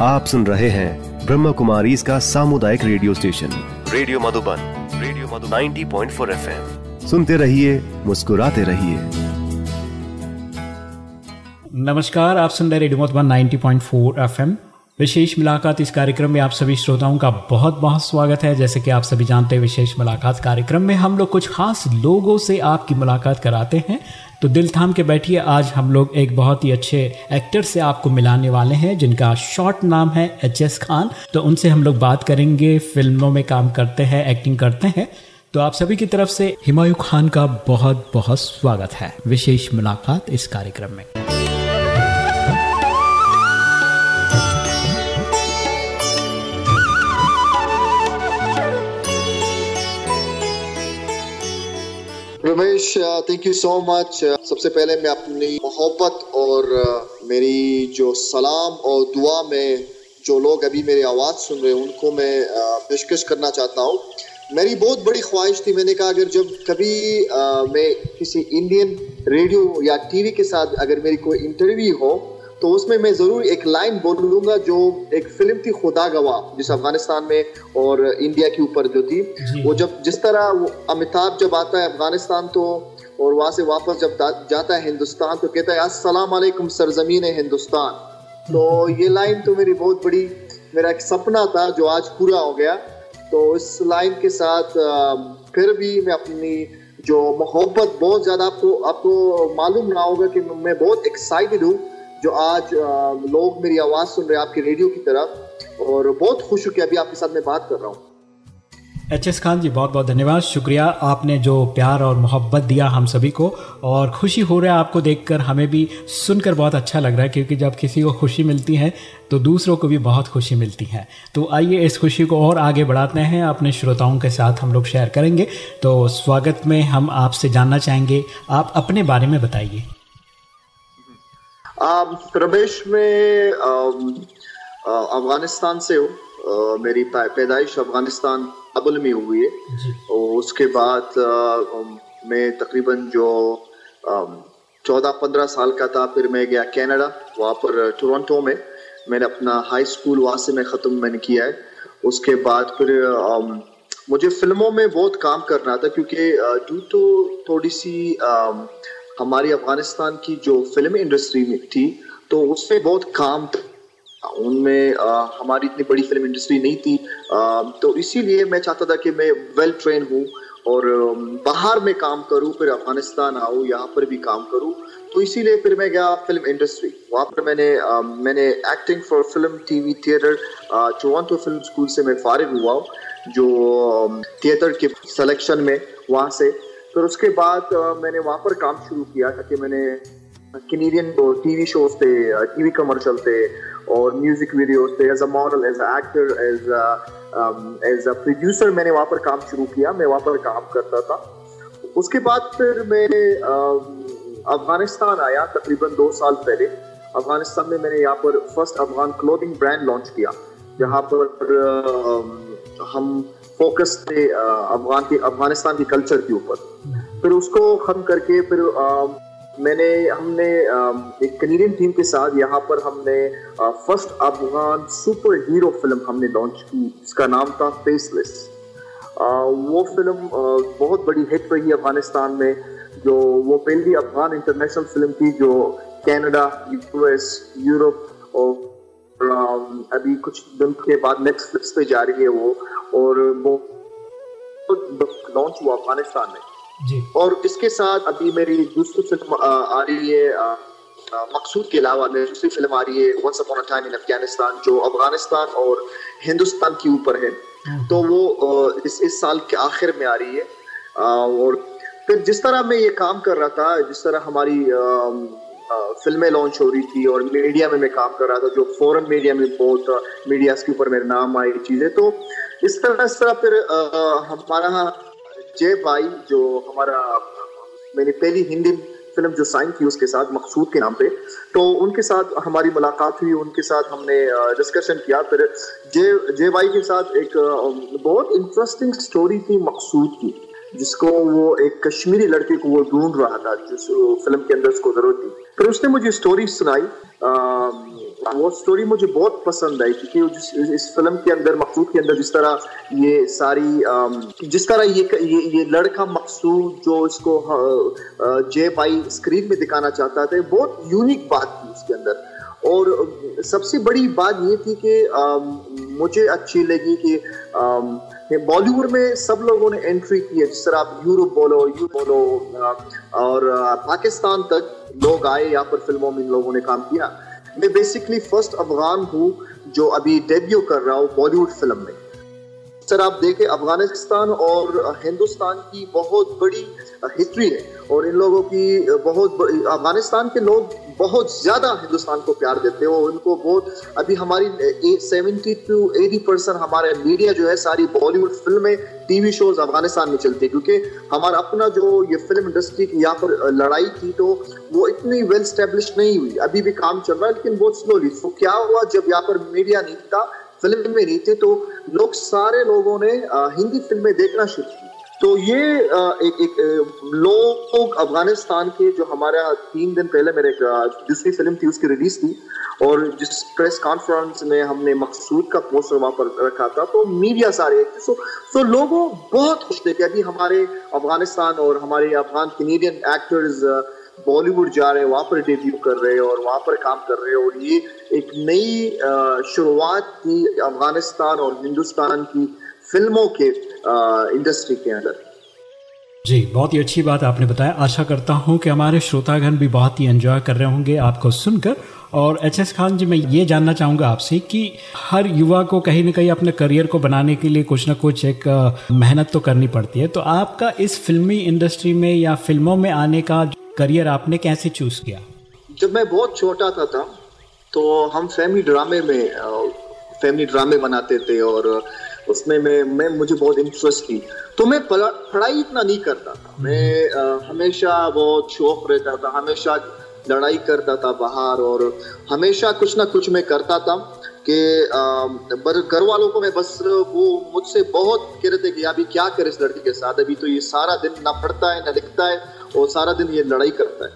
आप सुन रहे हैं ब्रह्म कुमारी इसका सामुदायिक radio station. Radio Madhuban radio Madhuban. 90.4 FM. सुनते रहिए मुस्कुराते रहिए। नमस्कार आप सुन रहे रेडियो मधुबन 90.4 एफएम। विशेष मुलाकात इस कार्यक्रम में आप सभी श्रोताओं का बहुत बहुत स्वागत है। जैसे कि आप सभी जानते हैं विशेष मुलाकात कार्यक्रम में हम लोग कुछ खास लोगों से आपकी मुलाकात कराते हैं। तो दिल थाम के बैठिए। आज हम लोग एक बहुत ही अच्छे एक्टर से आपको मिलाने वाले हैं, जिनका शॉर्ट नाम है एच एस खान। तो उनसे हम लोग बात करेंगे, फ़िल्मों में काम करते हैं, एक्टिंग करते हैं। तो आप सभी की तरफ़ से हिमायू खान का बहुत बहुत स्वागत है। विशेष मुलाकात इस कार्यक्रम में। थैंक यू सो मच सबसे पहले मैं अपनी मोहब्बत और मेरी जो सलाम और दुआ में जो लोग अभी मेरी आवाज़ सुन रहे हैं उनको मैं पेशकश करना चाहता हूँ। मेरी बहुत बड़ी ख्वाहिश थी मैंने कहा अगर जब कभी आ, मैं किसी इंडियन रेडियो या टीवी के साथ अगर मेरी कोई इंटरव्यू हो तो उसमें मैं ज़रूर एक लाइन बोलूँगा जो एक फ़िल्म थी खुदा गवाह जिस अफ़गानिस्तान में और इंडिया के ऊपर जो थी। वो जब जिस तरह अमिताभ जब आता है अफ़गानिस्तान तो और वहाँ से वापस जब जाता है हिंदुस्तान तो कहता है अस्सलाम वालेकुम सरजमीन हिंदुस्तान। तो ये लाइन तो मेरी बहुत बड़ी मेरा एक सपना था जो आज पूरा हो गया। तो इस लाइन के साथ फिर भी मैं अपनी जो मोहब्बत बहुत ज़्यादा आपको आपको मालूम ना होगा कि मैं बहुत एक्साइटेड हूँ। जो आज लोग मेरी आवाज़ सुन रहे हैं आपके रेडियो की तरफ़, और बहुत खुश हूँ कि अभी आपके साथ मैं बात कर रहा हूँ। एच एस खान जी बहुत बहुत धन्यवाद, शुक्रिया। आपने जो प्यार और मोहब्बत दिया हम सभी को, और खुशी हो रहा है आपको देखकर, हमें भी सुनकर बहुत अच्छा लग रहा है, क्योंकि जब किसी को खुशी मिलती है तो दूसरों को भी बहुत खुशी मिलती है। तो आइए इस खुशी को और आगे बढ़ाते हैं, अपने श्रोताओं के साथ हम लोग शेयर करेंगे। तो स्वागत में हम आपसे जानना चाहेंगे, आप अपने बारे में बताइए। प्रवेश में अफ़गानिस्तान से हूँ। मेरी पैदाइश अफ़गानिस्तान अबुल में हुई है। और उसके बाद मैं तकरीबन जो चौदह पंद्रह साल का था फिर मैं गया कनाडा वहाँ पर टोरंटो में। मैंने अपना हाई स्कूल वहाँ से मैं ख़त्म मैंने किया है। उसके बाद फिर मुझे फ़िल्मों में बहुत काम करना था क्योंकि ड्यू तो थोड़ी सी हमारी अफ़गानिस्तान की जो फ़िल्म इंडस्ट्री में थी तो उसमें बहुत काम उनमें हमारी इतनी बड़ी फ़िल्म इंडस्ट्री नहीं थी। आ, तो इसीलिए मैं चाहता था कि मैं वेल ट्रेन हूँ और बाहर में काम करूँ फिर अफ़गानिस्तान आऊँ यहाँ पर भी काम करूँ। तो इसीलिए फिर मैं गया फ़िल्म इंडस्ट्री। वहाँ पर मैंने आ, मैंने acting for film TV theatre Toronto film school से मैं फारिग हुआ जो थिएटर के सिलेक्शन में वहाँ से। फिर उसके बाद मैंने वहाँ पर काम शुरू किया, ताकि मैंने कैनेडियन टीवी शोज़ थे टीवी कमर्शियल थे, और म्यूज़िक वीडियोस थे as a model as a actor as as a producer मैंने वहाँ पर काम शुरू किया, मैं वहाँ पर काम करता था। उसके बाद फिर मैं अफ़गानिस्तान आया, तकरीबन दो साल पहले। अफ़गानिस्तान में मैंने यहाँ पर first Afghan clothing brand launch किया, जहाँ पर हम फोकस थे अफगान के, अफ़गानिस्तान के कल्चर के ऊपर। फिर उसको खत्म करके फिर मैंने, हमने एक कनेडियन टीम के साथ यहाँ पर हमने first Afghan superhero film हमने लॉन्च की। जिसका नाम था फेसलेस वो फ़िल्म बहुत बड़ी हिट रही अफ़गानिस्तान में, जो वो पहली अफगान इंटरनेशनल फ़िल्म थी, जो कनाडा यूएस यूरोप और अभी कुछ दिन के बाद नेटफ्लिक्स पे जा रही है वो। और वो लॉन्च हुआ अफ़गानिस्तान में। जी। और इसके साथ अभी मेरी दूसरी फ़िल्म आ रही है मकसूद के अलावा दूसरी फ़िल्म आ रही है once upon a time in Afghanistan जो अफ़गानिस्तान और हिंदुस्तान के ऊपर है। हम्म। तो वो इस इस साल के आखिर में आ रही है। और फिर जिस तरह मैं ये काम कर रहा था जिस तरह हमारी फ़िल्में लॉन्च हो रही थी और मीडिया में मैं काम कर रहा था, जो फॉरेन मीडिया में बहुत मीडिया के ऊपर मेरे नाम आई चीज़ें। तो इस तरह इस तरह फिर हमारा जय भाई जो हमारा, मैंने पहली हिंदी फ़िल्म जो साइन की उसके साथ, मकसूद के नाम पे तो उनके साथ हमारी मुलाकात हुई, उनके साथ हमने डिस्कशन किया। फिर जय जय भाई के साथ एक बहुत इंटरेस्टिंग स्टोरी थी मकसूद की, जिसको वो एक कश्मीरी लड़के को वो ढूंढ रहा था, जिस फ़िल्म के अंदर उसको ज़रूरत थी। फिर उसने मुझे स्टोरी सुनाई। वो स्टोरी मुझे बहुत पसंद आई क्योंकि जिस इस फ़िल्म के अंदर मकसूद के अंदर जिस तरह ये सारी जिस तरह ये ये, ये लड़का मकसूद जो इसको जे बाई स्क्रीन में दिखाना चाहता था बहुत यूनिक बात थी उसके अंदर। और सबसे बड़ी बात ये थी कि मुझे अच्छी लगी कि बॉलीवुड में सब लोगों ने एंट्री की है। जिस तरह आप यूरोप बोलो यू बोलो और पाकिस्तान तक लोग आए, यहाँ पर फ़िल्मों में इन लोगों ने काम किया। मैं बेसिकली फ़र्स्ट अफगान हूँ, जो अभी डेब्यू कर रहा हूँ बॉलीवुड फ़िल्म में। सर आप देखें, अफ़गानिस्तान और हिंदुस्तान की बहुत बड़ी हिस्ट्री है। और इन लोगों की बहुत अफ़गानिस्तान के लोग बहुत ज़्यादा हिंदुस्तान को प्यार देते हैं और उनको बहुत, अभी हमारी सेवेंटी टू एटी परसेंट हमारे मीडिया जो है, सारी बॉलीवुड फ़िल्में टीवी शोज़ अफ़गानिस्तान में चलती है, क्योंकि हमारा अपना जो ये फ़िल्म इंडस्ट्री की यहाँ पर लड़ाई थी तो वो इतनी वेल स्टेब्लिश नहीं हुई। अभी भी काम चल रहा है, लेकिन बहुत स्लोली तो क्या हुआ, जब यहाँ पर मीडिया नहीं था फ़िल्म में नहीं थे तो लोग, सारे लोगों ने हिंदी फ़िल्में देखना शुरू तो ये एक एक लोग अफ़गानिस्तान के जो हमारा तीन दिन पहले मेरे दूसरी फ़िल्म थी, उसकी रिलीज़ थी और जिस प्रेस कॉन्फ्रेंस में हमने मकसूद का पोस्टर वहाँ पर रखा था तो मीडिया सारे सो सो लोगों बहुत खुश थे कि अभी हमारे अफ़गानिस्तान और हमारे अफगान कैनेडियन एक्टर्स बॉलीवुड जा रहे हैं, वहाँ पर डेब्यू कर रहे हैं और वहाँ पर काम कर रहे हैं और ये एक नई शुरुआत थी अफ़गानिस्तान और हिंदुस्तान की फ़िल्मों के इंडस्ट्री के अंदर। जी बहुत ही अच्छी बात आपने बताया। आशा करता हूँ कि हमारे श्रोतागण भी बहुत ही एंजॉय कर रहे होंगे आपको सुनकर। और एच एस खान जी मैं ये जानना चाहूँगा आपसे कि हर युवा को कहीं ना कहीं अपने करियर को बनाने के लिए कुछ ना कुछ एक मेहनत तो करनी पड़ती है। तो आपका इस फिल्मी इंडस्ट्री में या फ़िल्मों में आने का करियर आपने कैसे चूज़ किया? जब मैं बहुत छोटा था, था तो हम फैमिली ड्रामे में फैमिली ड्रामे बनाते थे और उसमें मैं मैं मुझे बहुत इंटरेस्ट थी। तो मैं पढ़ाई इतना नहीं करता था। मैं आ, हमेशा बहुत शौक रहता था हमेशा लड़ाई करता था बाहर और हमेशा कुछ ना कुछ मैं करता था कि घर वालों को मैं बस वो मुझसे बहुत कह रहे थे कि अभी क्या करे इस लड़की के साथ? अभी तो ये सारा दिन ना पढ़ता है ना लिखता है और सारा दिन ये लड़ाई करता है।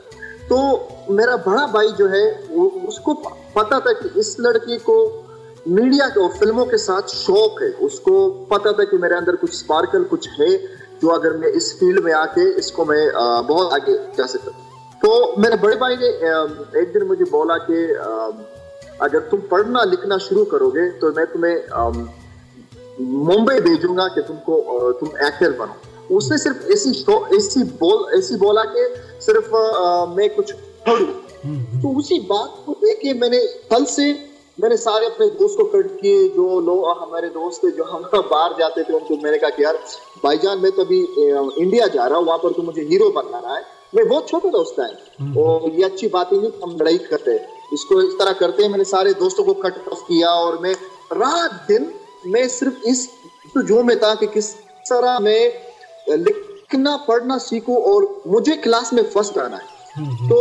तो मेरा बड़ा भाई जो है वो उसको पता था कि इस लड़की को मीडिया के और फ़िल्मों के साथ शौक है। उसको पता था कि मेरे अंदर कुछ स्पार्कल कुछ है जो अगर मैं इस फ़ील्ड में आके इसको मैं बहुत आगे जा सकता तो मेरे बड़े भाई ने एक दिन मुझे बोला कि अगर तुम पढ़ना लिखना शुरू करोगे तो मैं तुम्हें मुंबई भेजूँगा कि तुमको तुम एक्टर बनो। उसने सिर्फ़ ऐसी ऐसी बोल ऐसी बोला कि सिर्फ़ आ, मैं कुछ पढ़ू। हम्म। तो उसी बात को देखे मैंने कल से मैंने सारे अपने दोस्त को कट किए जो लोग हमारे दोस्त थे जो हम बाहर जाते थे उनको मैंने कहा कि यार भाईजान मैं तो अभी इंडिया जा रहा हूँ वहाँ पर तो मुझे हीरो बनना रहा है। मैं बहुत छोटा था उस टाइम हम्म। और ये अच्छी बात ही नहीं हम लड़ाई करते हैं। इसको इस तरह करते हैं मैंने सारे दोस्तों को कट ऑफ़ किया और मैं रात दिन मैं सिर्फ़ इस तो जो में था कि किस तरह मैं लिखना पढ़ना सीखूं और मुझे क्लास में फ़र्स्ट आना है। तो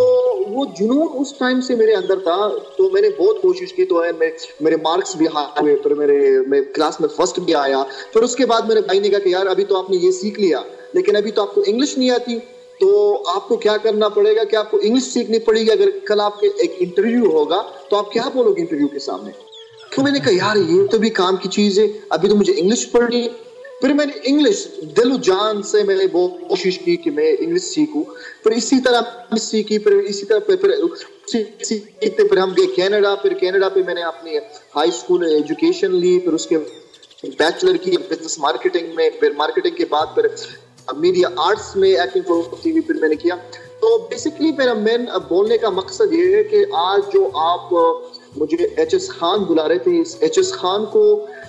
वो जुनून उस टाइम से मेरे अंदर था। तो मैंने बहुत कोशिश की तो है, मैं, मेरे मार्क्स भी हाथ हुए, फिर मेरे, मैं क्लास में फ़र्स्ट भी आया। फिर उसके बाद मेरे भाई ने कहा कि यार, अभी तो आपने ये सीख लिया, लेकिन अभी तो आपको इंग्लिश नहीं आती। तो आपको क्या करना पड़ेगा कि आपको इंग्लिश सीखनी पड़ेगी। अगर कल आपके एक इंटरव्यू होगा तो आप क्या बोलोगे इंटरव्यू के सामने? तो मैंने कहा, यार, ये तो भी काम की चीज़ है। अभी तो मुझे इंग्लिश पढ़नी है। फिर मैंने इंग्लिश दिल जान से मैंने वो कोशिश की कि मैं इंग्लिश सीखूं। फिर इसी तरह सीखी, फिर इसी तरह फिर सीखते फिर हम गए कनाडा फिर कनाडा पे मैंने अपनी हाई स्कूल एजुकेशन ली, फिर उसके बैचलर की बिज़नेस मार्केटिंग में, फिर मार्केटिंग के बाद फिर मीडिया आर्ट्स में एक्टिंग टीवी फिर मैंने किया। तो बेसिकली मेरा मेन बोलने का मकसद ये है कि आज जो आप मुझे एच एस खान बुला रहे थे। इस एच एस खान को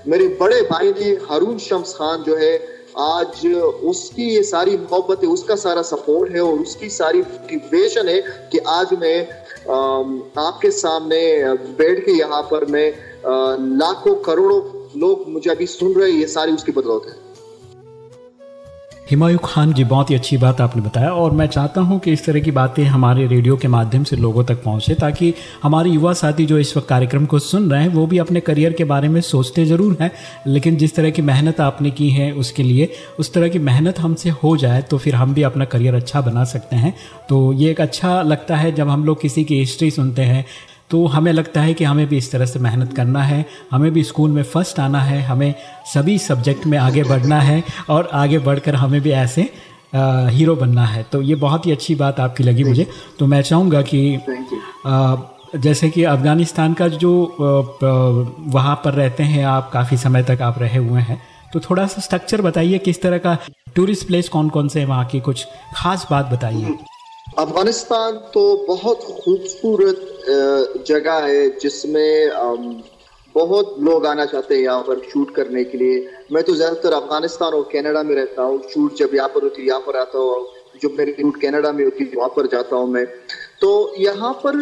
मेरे बड़े भाई ने हारून शम्स खान जो है, आज उसकी ये सारी मोहब्बत है, उसका सारा सपोर्ट है और उसकी सारी मोटिवेशन है कि आज मैं आपके सामने बैठ के यहाँ पर मैं लाखों करोड़ों लोग मुझे अभी सुन रहे हैं, ये सारी उसकी बदौलत है। हिमायू खान जी, बहुत ही अच्छी बात आपने बताया और मैं चाहता हूँ कि इस तरह की बातें हमारे रेडियो के माध्यम से लोगों तक पहुँचे ताकि हमारे युवा साथी जो इस वक्त कार्यक्रम को सुन रहे हैं, वो भी अपने करियर के बारे में सोचते ज़रूर हैं। लेकिन जिस तरह की मेहनत आपने की है उसके लिए, उस तरह की मेहनत हमसे हो जाए तो फिर हम भी अपना करियर अच्छा बना सकते हैं। तो ये एक अच्छा लगता है जब हम लोग किसी की हिस्ट्री सुनते हैं तो हमें लगता है कि हमें भी इस तरह से मेहनत करना है हमें भी स्कूल में फ़र्स्ट आना है हमें सभी सब्जेक्ट में आगे बढ़ना है और आगे बढ़कर हमें भी ऐसे आ, हीरो बनना है। तो ये बहुत ही अच्छी बात आपकी लगी मुझे। तो मैं चाहूँगा कि आ, जैसे कि अफ़गानिस्तान का जो वहाँ पर रहते हैं आप काफ़ी समय तक आप रहे हुए हैं तो थोड़ा सा स्ट्रक्चर बताइए किस तरह का टूरिस्ट प्लेस कौन कौन से हैं? वहाँ की कुछ खास बात बताइए। अफ़गानिस्तान तो बहुत खूबसूरत जगह है जिसमें बहुत लोग आना चाहते हैं यहाँ पर शूट करने के लिए। मैं तो ज़्यादातर अफ़गानिस्तान और कनाडा में रहता हूँ। शूट जब यहाँ पर होती है यहाँ पर आता हूँ। जब मेरी शूट कनाडा में होती है वहाँ पर जाता हूँ मैं। तो यहाँ पर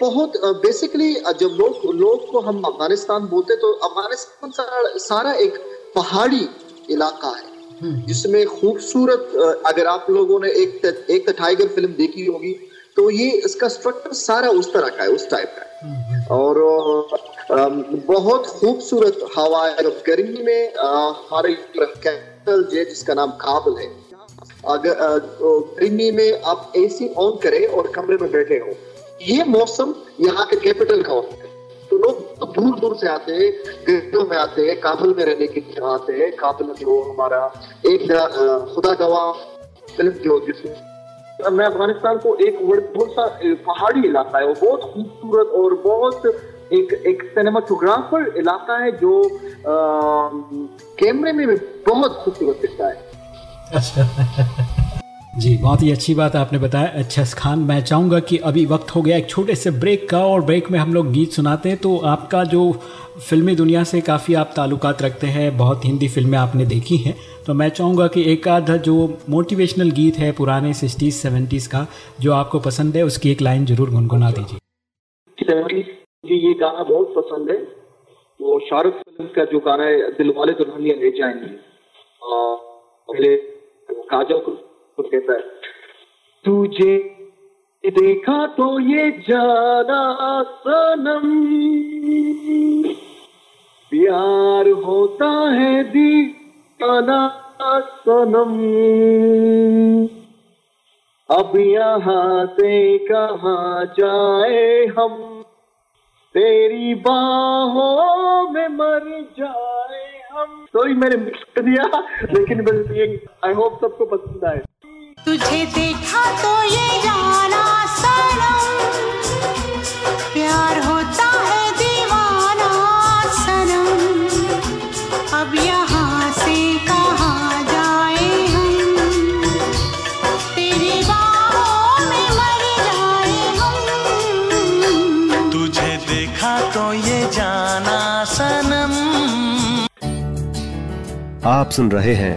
बहुत बेसिकली जब लोग लोग को हम अफ़गानिस्तान बोलते तो अफ़गानिस्तान सारा, सारा एक पहाड़ी इलाका है। जिसमें खूबसूरत अगर आप लोगों ने एक एक तो टाइगर फ़िल्म देखी होगी तो ये इसका स्ट्रक्चर सारा उस तरह का है उस टाइप का है। हम्म। और बहुत खूबसूरत हवा है गर्मी में हमारे कैपिटल जो जिसका नाम काबल है। अगर गर्मी में आप एसी ऑन करें और कमरे में बैठे हो। ये मौसम यहाँ के कैपिटल का होता है। तो लोग दूर दूर से आते हैं में आते हैं, काबुल में रहने के लिए आते हैं। काबुल जो हमारा एक खुदा गवा फ़िल्म जो जिसमें मैं अफ़गानिस्तान को एक बहुत सा पहाड़ी इलाका है वो बहुत खूबसूरत और बहुत एक एक सिनेमाटोग्राफर इलाका है जो कैमरे में भी बहुत खूबसूरत दिखता है। जी बहुत ही अच्छी बात आपने बताया। अच्छा खान मैं चाहूँगा कि अभी वक्त हो गया एक छोटे से ब्रेक का और ब्रेक में हम लोग गीत सुनाते हैं। तो आपका जो फिल्मी दुनिया से काफ़ी आप ताल्लुकात रखते हैं बहुत हिंदी फ़िल्में आपने देखी हैं। तो मैं चाहूँगा कि एक आध जो मोटिवेशनल गीत है पुराने सिक्सटीज़ सेवेंटीज़ का जो आपको पसंद है उसकी एक लाइन ज़रूर गुनगुना दीजिए। जी ये गाना बहुत पसंद है। वो शाहरुख फ़िल्म का जो गाना है दिल वाले दुल्हनिया ले जाएँगे। पहले काजल को तो कहता है, तुझे देखा तो ये जाना सनम प्यार होता है दीवाना सनम अब यहाँ से कहा जाए हम? तेरी बाहों में मर जाए हम। तो ही मैंने मिक्स कर दिया, लेकिन बस ये आई होप सबको पसंद आए। तुझे देखा तो ये जाना सनम प्यार होता है दीवाना सनम अब यहाँ से कहा जाए हम? तेरी बाहों में मर जाए हम। तुझे देखा तो ये जाना सनम आप सुन रहे हैं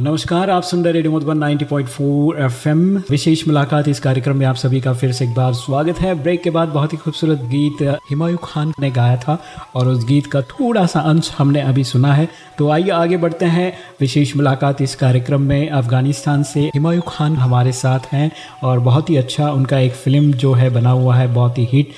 नमस्कार, आप सुन रहे रेडियो मधुबन 90.4 एफएम। विशेष मुलाकात इस कार्यक्रम में आप सभी का फिर से एक बार स्वागत है। ब्रेक के बाद बहुत ही खूबसूरत गीत हिमायू खान ने गाया था और उस गीत का थोड़ा सा अंश हमने अभी सुना है। तो आइए आगे बढ़ते हैं। विशेष मुलाकात इस कार्यक्रम में अफ़गानिस्तान से हिमायू खान हमारे साथ हैं और बहुत ही अच्छा उनका एक फ़िल्म जो है, बना हुआ है, बहुत ही हिट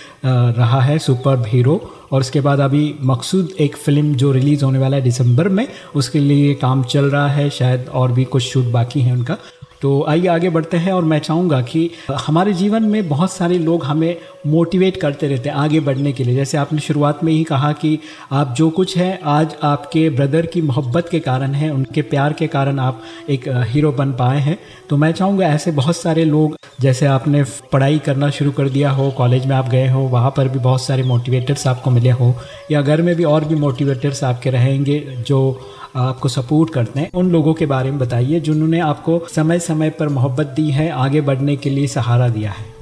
रहा है, सुपर हीरो। और उसके बाद अभी मकसूद एक फ़िल्म जो रिलीज़ होने वाला है दिसंबर में, उसके लिए काम चल रहा है शायद और भी कुछ शूट बाकी है उनका। तो आइए आगे बढ़ते हैं और मैं चाहूँगा कि हमारे जीवन में बहुत सारे लोग हमें मोटिवेट करते रहते हैं आगे बढ़ने के लिए। जैसे आपने शुरुआत में ही कहा कि आप जो कुछ है, आज आपके ब्रदर की मोहब्बत के कारण है, उनके प्यार के कारण आप एक हीरो बन पाए हैं। तो मैं चाहूँगा ऐसे बहुत सारे लोग जैसे आपने पढ़ाई करना शुरू कर दिया हो कॉलेज में आप गए हो वहाँ पर भी बहुत सारे मोटिवेटर्स आपको मिले हो या घर में भी और भी मोटिवेटर्स आपके रहेंगे जो आपको सपोर्ट करते हैं उन लोगों के बारे में बताइए जिन्होंने आपको समय समय पर मोहब्बत दी है आगे बढ़ने के लिए सहारा दिया है।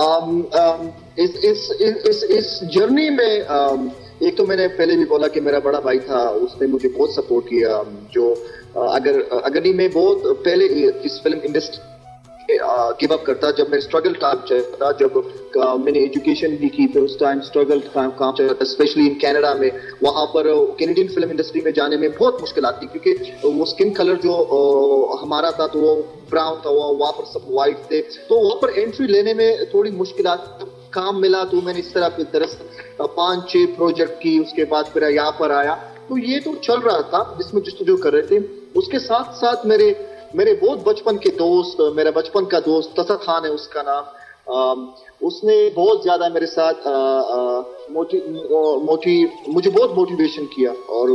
Um, um, इस इस इस इस जर्नी में um, एक तो मैंने पहले भी बोला कि मेरा बड़ा भाई था उसने मुझे बहुत सपोर्ट किया जो अगर अगर नहीं मैं बहुत पहले इस फ़िल्म इंडस्ट्री गिव अप करता जब मैं स्ट्रगल टाइम चलता, जब मैंने एजुकेशन भी की फिर उस टाइम स्ट्रगल काम चल रहा था स्पेशली इन कनाडा में, वहाँ पर कैनेडियन फ़िल्म इंडस्ट्री में जाने में बहुत मुश्किल आती, क्योंकि वो स्किन कलर जो हमारा था तो वो ब्राउन था, वो वहाँ पर सब वाइट थे तो वहाँ पर एंट्री लेने में थोड़ी मुश्किल काम मिला तो मैंने इस तरह तरह पाँच छह प्रोजेक्ट की, उसके बाद फिर यहाँ पर आया तो ये तो चल रहा था, जिसमें जिस जो कर रहे थे, उसके साथ साथ मेरे मेरे बहुत बचपन के दोस्त मेरा बचपन का दोस्त तसा खान है उसका नाम। अम, उसने बहुत ज़्यादा मेरे साथ मोटी मोटी मुझे बहुत मोटिवेशन किया और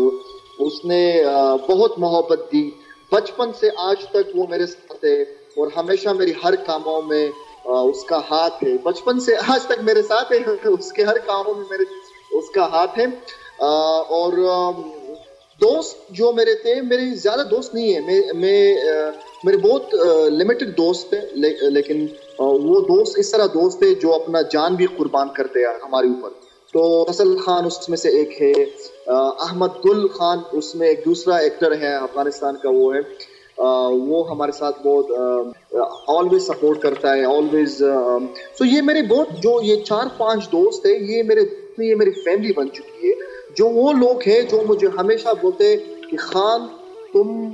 उसने अ, बहुत मोहब्बत दी। बचपन से आज तक वो मेरे साथ है और हमेशा मेरी हर कामों में अ, उसका हाथ है। बचपन से आज तक मेरे साथ है उसके हर कामों में मेरे उसका हाथ है। और दोस्त जो मेरे थे मेरे ज़्यादा दोस्त नहीं है। मैं मैं मेरे बहुत लिमिटेड दोस्त थे ले, लेकिन वो दोस्त इस तरह दोस्त थे जो अपना जान भी कुर्बान करते हैं हमारे ऊपर। तो फ़सल खान उसमें से एक है अहमद गुल खान उसमें एक दूसरा एक्टर है अफ़गानिस्तान का वो है। वो हमारे साथ बहुत ऑलवेज सपोर्ट करता है ऑलवेज सो ये मेरे बहुत जो ये चार पाँच दोस्त है ये मेरे ये मेरी फैमिली बन चुकी है। जो वो लोग हैं जो मुझे हमेशा बोलते हैं कि खान, तुम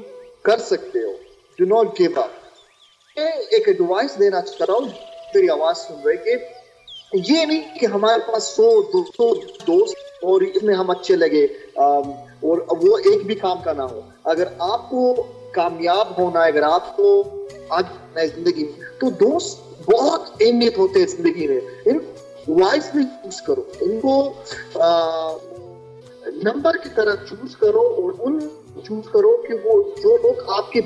कर सकते हो। डू नॉट गिव अप मैं एक एडवाइस देना चाह रहा हूँ तेरी आवाज़ सुन रहे कि ये नहीं कि हमारे पास सौ, दो सौ दोस्त और इसमें हम अच्छे लगे और वो एक भी काम का ना हो। अगर आपको कामयाब होना है, अगर आपको आज है ज़िंदगी में तो दोस्त बहुत अहमियत होते हैं ज़िंदगी में। इन वाइसली यूज़ करो। इनको नंबर की तरह चूज़ करो और उन चूज़ करो कि वो, जो लोग आपके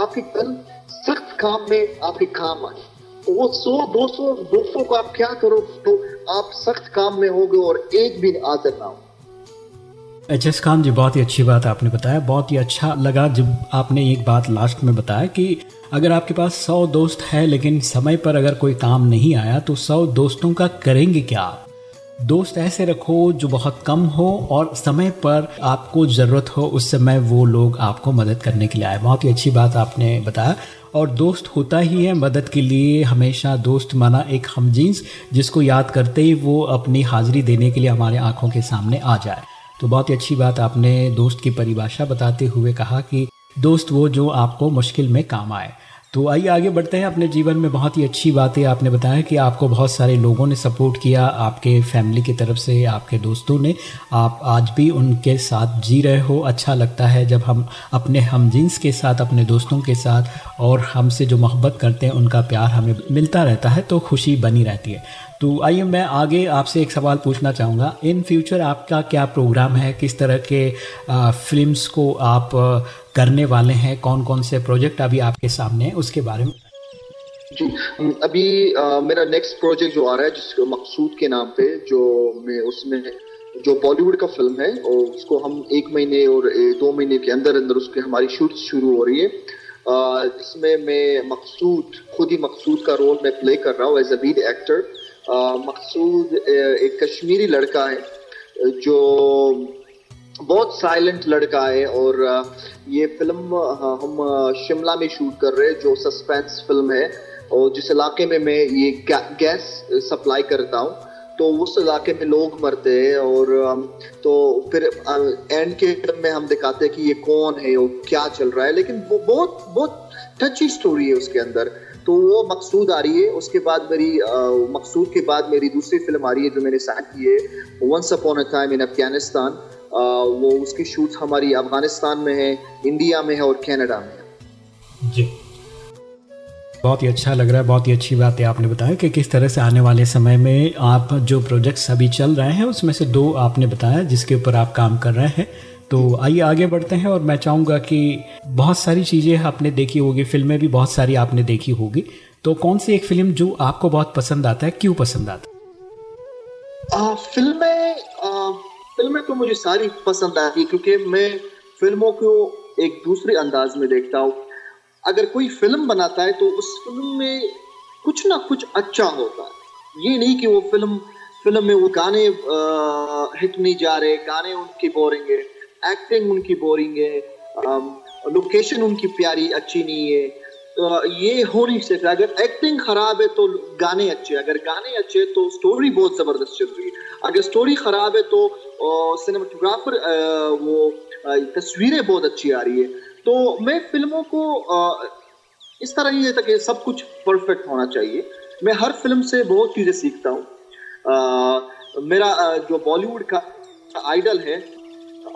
आपके कल सख्त काम में, आपके काम आए। तो वो सौ, दो सौ दो सौ को आप क्या करो तो आप सख्त काम में होगे और एक भी आदर ना हो। एच एस खान जी, बहुत ही अच्छी बात आपने बताया, बहुत ही अच्छा लगा जब आपने एक बात लास्ट में बताया कि अगर आपके पास सौ दोस्त है, लेकिन समय पर अगर कोई काम नहीं आया तो सौ दोस्तों का करेंगे क्या आप? दोस्त ऐसे रखो जो बहुत कम हो और समय पर आपको ज़रूरत हो, उस समय वो लोग आपको मदद करने के लिए आए। बहुत ही अच्छी बात आपने बताया। और दोस्त होता ही है, मदद के लिए हमेशा दोस्त माना एक हमजींस जिसको याद करते ही वो अपनी हाजिरी देने के लिए हमारे आँखों के सामने आ जाए। तो बहुत ही अच्छी बात आपने दोस्त की परिभाषा बताते हुए कहा कि दोस्त वो जो आपको मुश्किल में काम आए। तो आइए आगे बढ़ते हैं। अपने जीवन में बहुत ही अच्छी बातें आपने बताया कि आपको बहुत सारे लोगों ने सपोर्ट किया आपके फैमिली की तरफ़ से आपके दोस्तों ने। आप आज भी उनके साथ जी रहे हो। अच्छा लगता है जब हम अपने हम जींस के साथ अपने दोस्तों के साथ और हमसे जो मोहब्बत करते हैं उनका प्यार हमें मिलता रहता है तो खुशी बनी रहती है। तो आइए मैं आगे आपसे एक सवाल पूछना चाहूँगा। इन फ्यूचर आपका क्या प्रोग्राम है? किस तरह के आ, फिल्म्स को आप करने वाले हैं? कौन कौन से प्रोजेक्ट अभी आपके सामने हैं? उसके बारे में। जी अभी अ, मेरा नेक्स्ट प्रोजेक्ट जो आ रहा है जिसको मकसूद के नाम पे जो मैं उसमें जो बॉलीवुड का फ़िल्म है और उसको हम एक महीने और दो महीने के अंदर अंदर उसके हमारी शूट शुरू हो रही है। अ, इसमें मैं मकसूद खुद ही मकसूद का रोल मैं प्ले कर रहा हूँ as a lead actor Maqsood एक कश्मीरी लड़का है जो बहुत साइलेंट लड़का है और ये फ़िल्म हम शिमला में शूट कर रहे हैं, जो सस्पेंस फ़िल्म है। और जिस इलाके में मैं ये गैस सप्लाई करता हूँ तो उस इलाके में लोग मरते हैं और तो फिर एंड के film में हम दिखाते हैं कि ये कौन है और क्या चल रहा है। लेकिन वो बहुत बहुत टची स्टोरी है उसके अंदर। तो वो मकसूद आ रही है, उसके बाद मेरी मकसूद के बाद मेरी दूसरी फ़िल्म आ रही है जो मैंने साथ की है once upon a time in Afghanistan वो उसकी शूट हमारी अफ़गानिस्तान में है इंडिया में है और कनाडा में है। जी। बहुत ही अच्छा लग रहा है बहुत ही अच्छी बात है आपने बताया कि किस तरह से आने वाले समय में आप जो प्रोजेक्ट्स अभी चल रहे हैं उसमें से दो आपने बताया जिसके ऊपर आप काम कर रहे हैं। तो आइए आगे बढ़ते हैं और मैं चाहूँगा कि बहुत सारी चीज़ें आपने देखी होगी फ़िल्में भी बहुत सारी आपने देखी होगी। तो कौन सी एक फ़िल्म जो आपको बहुत पसंद आता है क्यों पसंद आता है? फ़िल्में फ़िल्में तो मुझे सारी पसंद आती क्योंकि मैं फ़िल्मों को एक दूसरे अंदाज में देखता हूँ। अगर कोई फ़िल्म बनाता है तो उस फ़िल्म में कुछ ना कुछ अच्छा होता है। ये नहीं कि वो फ़िल्म फ़िल्म में वो गाने हिट नहीं जा रहे, गाने उनकी बोरिंग है एक्टिंग उनकी बोरिंग है लोकेशन उनकी प्यारी, अच्छी नहीं है। ये हो नहीं सकता। अगर एक्टिंग खराब है तो गाने अच्छे अगर गाने अच्छे तो स्टोरी बहुत ज़बरदस्त चल रही है। अगर स्टोरी खराब है तो सिनेमाटोग्राफर वो तस्वीरें बहुत अच्छी आ रही है। तो मैं फ़िल्मों को इस तरह नहीं देता कि सब कुछ परफेक्ट होना चाहिए। मैं हर फ़िल्म से बहुत चीज़ें सीखता हूँ। मेरा जो बॉलीवुड का आइडल है,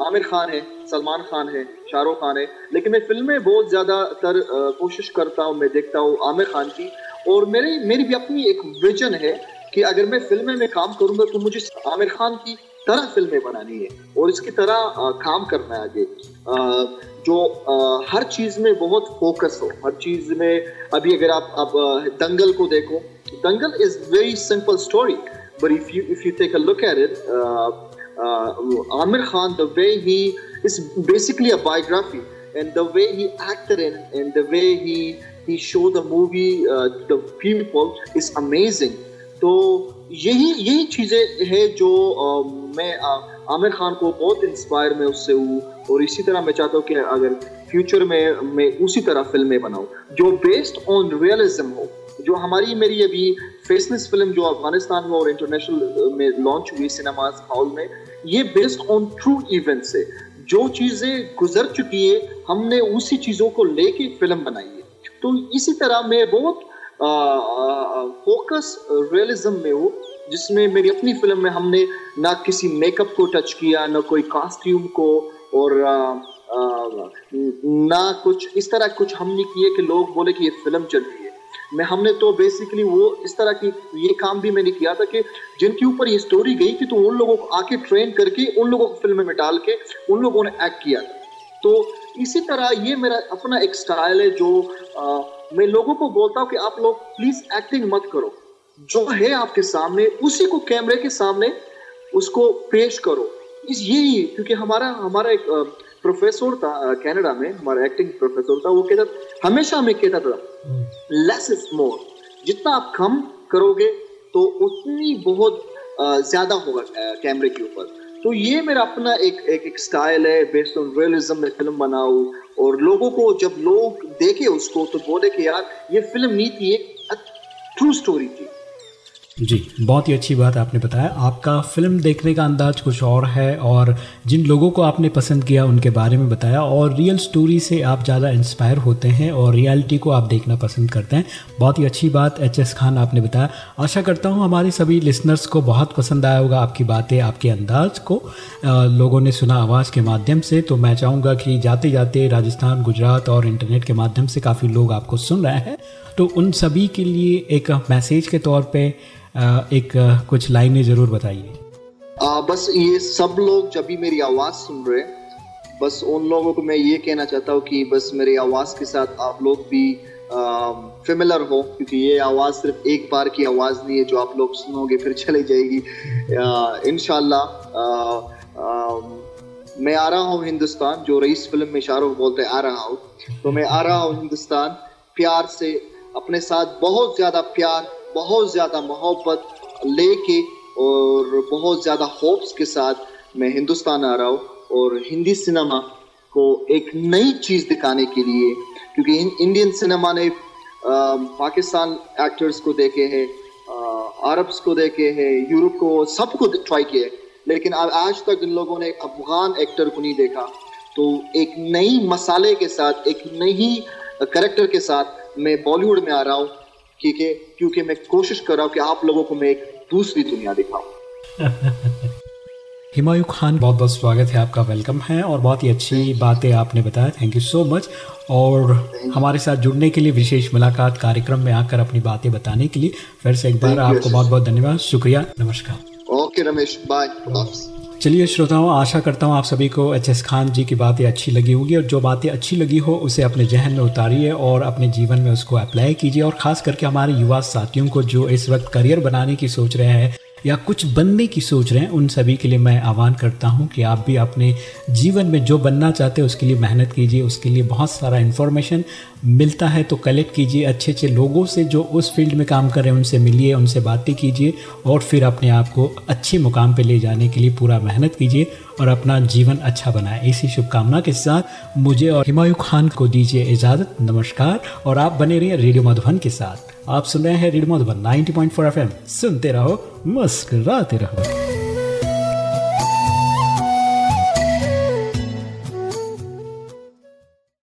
आमिर खान है। सलमान खान है, शाहरुख खान है। लेकिन मैं फ़िल्में बहुत ज़्यादातर कोशिश करता हूँ, मैं देखता हूँ आमिर खान की। और मेरी मेरी भी अपनी एक विजन है कि अगर मैं फ़िल्में में काम करूँगा तो मुझे आमिर खान की तरह फ़िल्में बनानी है और इसकी तरह काम करना है आगे। जो हर चीज़ में बहुत फोकस हो, हर चीज़ में अभी अगर आप अब दंगल को देखो, Dangal is very simple story but if you if you take a look at it Aamir Khan the way he is basically a biography and the way he acted in and the way he he showed the movie uh, to the people is amazing. तो यही यही चीज़ें है जो आ, मैं आमिर खान को बहुत inspire मैं उससे हूँ और इसी तरह मैं चाहता हूँ कि अगर फ्यूचर में मैं उसी तरह फ़िल्में बनाऊँ जो बेस्ड ऑन रियलिज्म हो जो हमारी मेरी अभी फेसलेस फ़िल्म जो अफ़गानिस्तान में और इंटरनेशनल में लॉन्च हुई सिनेमा हॉल में ये बेस्ड ऑन ट्रू इवेंट से जो चीज़ें गुजर चुकी है हमने उसी चीज़ों को लेके फ़िल्म बनाई है। तो इसी तरह मैं बहुत फोकस रियलिज्म में हूँ जिसमें मेरी अपनी फ़िल्म में हमने ना किसी मेकअप को टच किया ना कोई कॉस्ट्यूम को और आ, आ, ना कुछ इस तरह कुछ हमने किए कि लोग बोले कि ये फ़िल्म चल रही है। मैं हमने तो बेसिकली वो इस तरह की ये काम भी मैंने किया था कि जिनके ऊपर ये स्टोरी गई थी तो उन लोगों को आके ट्रेन करके उन लोगों को फ़िल्म में डाल के उन लोगों ने एक्ट किया था। तो इसी तरह ये मेरा अपना एक स्टाइल है जो आ, मैं लोगों को बोलता हूँ कि आप लोग प्लीज़ एक्टिंग मत करो। जो है आपके सामने उसी को कैमरे के सामने उसको पेश करो। इस यही क्योंकि हमारा हमारा एक प्रोफेसर था कनाडा में हमारा एक्टिंग प्रोफेसर था वो कहता हमेशा हमें कहता था लेस इज़ मोर जितना आप कम करोगे तो उतनी बहुत ज़्यादा होगा कैमरे के ऊपर. तो ये मेरा अपना एक एक, एक स्टाइल है बेस्ड ऑन रियलिज्म में फ़िल्म बनाऊ और लोगों को जब लोग देखे उसको तो बोले कि यार ये फ़िल्म नहीं थी एक ट्रू स्टोरी थी। जी, बहुत ही अच्छी बात आपने बताया। आपका फ़िल्म देखने का अंदाज कुछ और है और जिन लोगों को आपने पसंद किया, उनके बारे में बताया और रियल स्टोरी से आप ज़्यादा इंस्पायर होते हैं और रियलिटी को आप देखना पसंद करते हैं। बहुत ही अच्छी बात एच एस खान आपने बताया। आशा करता हूँ हमारे सभी लिसनर्स को बहुत पसंद आया होगा आपकी बातें, आपके अंदाज को। लोगों ने सुना आवाज़ के माध्यम से तो मैं चाहूँगा कि जाते जाते राजस्थान, गुजरात और इंटरनेट के माध्यम से काफ़ी लोग आपको सुन रहे हैं। तो उन सभी के लिए एक मैसेज के तौर पे एक कुछ लाइनें ज़रूर बताइए। बस ये सब लोग जब भी मेरी आवाज़ सुन रहे हैं, बस उन लोगों को मैं ये कहना चाहता हूँ कि बस मेरी आवाज़ के साथ आप लोग भी फेमिलर हो, क्योंकि ये आवाज़ सिर्फ़ एक बार की आवाज़ नहीं है जो आप लोग सुनोगे, फिर चली जाएगी। इनशाला मैं आ रहा हूँ हिंदुस्तान, जो रईस फ़िल्म में शाहरुख बोलते आ रहा हूँ। तो मैं आ रहा हूँ हिंदुस्तान, प्यार से अपने साथ बहुत ज़्यादा प्यार, बहुत ज़्यादा मोहब्बत लेके और बहुत ज़्यादा होप्स के साथ मैं हिंदुस्तान आ रहा हूँ और हिंदी सिनेमा को एक नई चीज़ दिखाने के लिए, क्योंकि इंडियन सिनेमा ने पाकिस्तान एक्टर्स को देखे हैं अरब्स को देखे हैं, यूरोप को सबको ट्राई किए लेकिन आज तक इन लोगों ने अफगान एक्टर को नहीं देखा। तो एक नई मसाले के साथ, एक नई करेक्टर के साथ मैं बॉलीवुड में आ रहा हूँ ठीक है? क्योंकि मैं कोशिश कर रहा हूँ कि आप लोगों को मैं एक दूसरी दुनिया दिखाऊँ। हिमायू खान बहुत बहुत स्वागत है आपका वेलकम है और बहुत ही अच्छी बातें आपने बताया थैंक यू सो मच और हमारे साथ जुड़ने के लिए विशेष मुलाकात कार्यक्रम में आकर अपनी बातें बताने के लिए फिर से एक बार आपको बहुत बहुत धन्यवाद शुक्रिया नमस्कार। ओके रमेश बाय चलिए श्रोताओं, आशा करता हूँ आप सभी को एच एस खान जी की बातें अच्छी लगी होगी और जो बातें अच्छी लगी हो उसे अपने जहन में उतारिए और अपने जीवन में उसको अप्लाई कीजिए और ख़ास करके हमारे युवा साथियों को जो इस वक्त करियर बनाने की सोच रहे हैं या कुछ बनने की सोच रहे हैं, उन सभी के लिए मैं आह्वान करता हूँ कि आप भी अपने जीवन में जो बनना चाहते हैं उसके लिए मेहनत कीजिए, उसके लिए बहुत सारा इन्फॉर्मेशन मिलता है तो कलेक्ट कीजिए अच्छे अच्छे लोगों से जो उस फ़ील्ड में काम कर रहे हैं, उनसे मिलिए, उनसे बातें कीजिए और फिर अपने आप को अच्छे मुकाम पर ले जाने के लिए पूरा मेहनत कीजिए और अपना जीवन अच्छा बनाए। इसी शुभकामना के साथ मुझे और हिमायू खान को दीजिए इजाज़त, नमस्कार और आप बने रहिए रेडियो मधुबन के साथ। आप सुन रहे हैं रेडियो मधुबन 90.4 एफएम। सुनते रहो, मुस्कुराते रहो।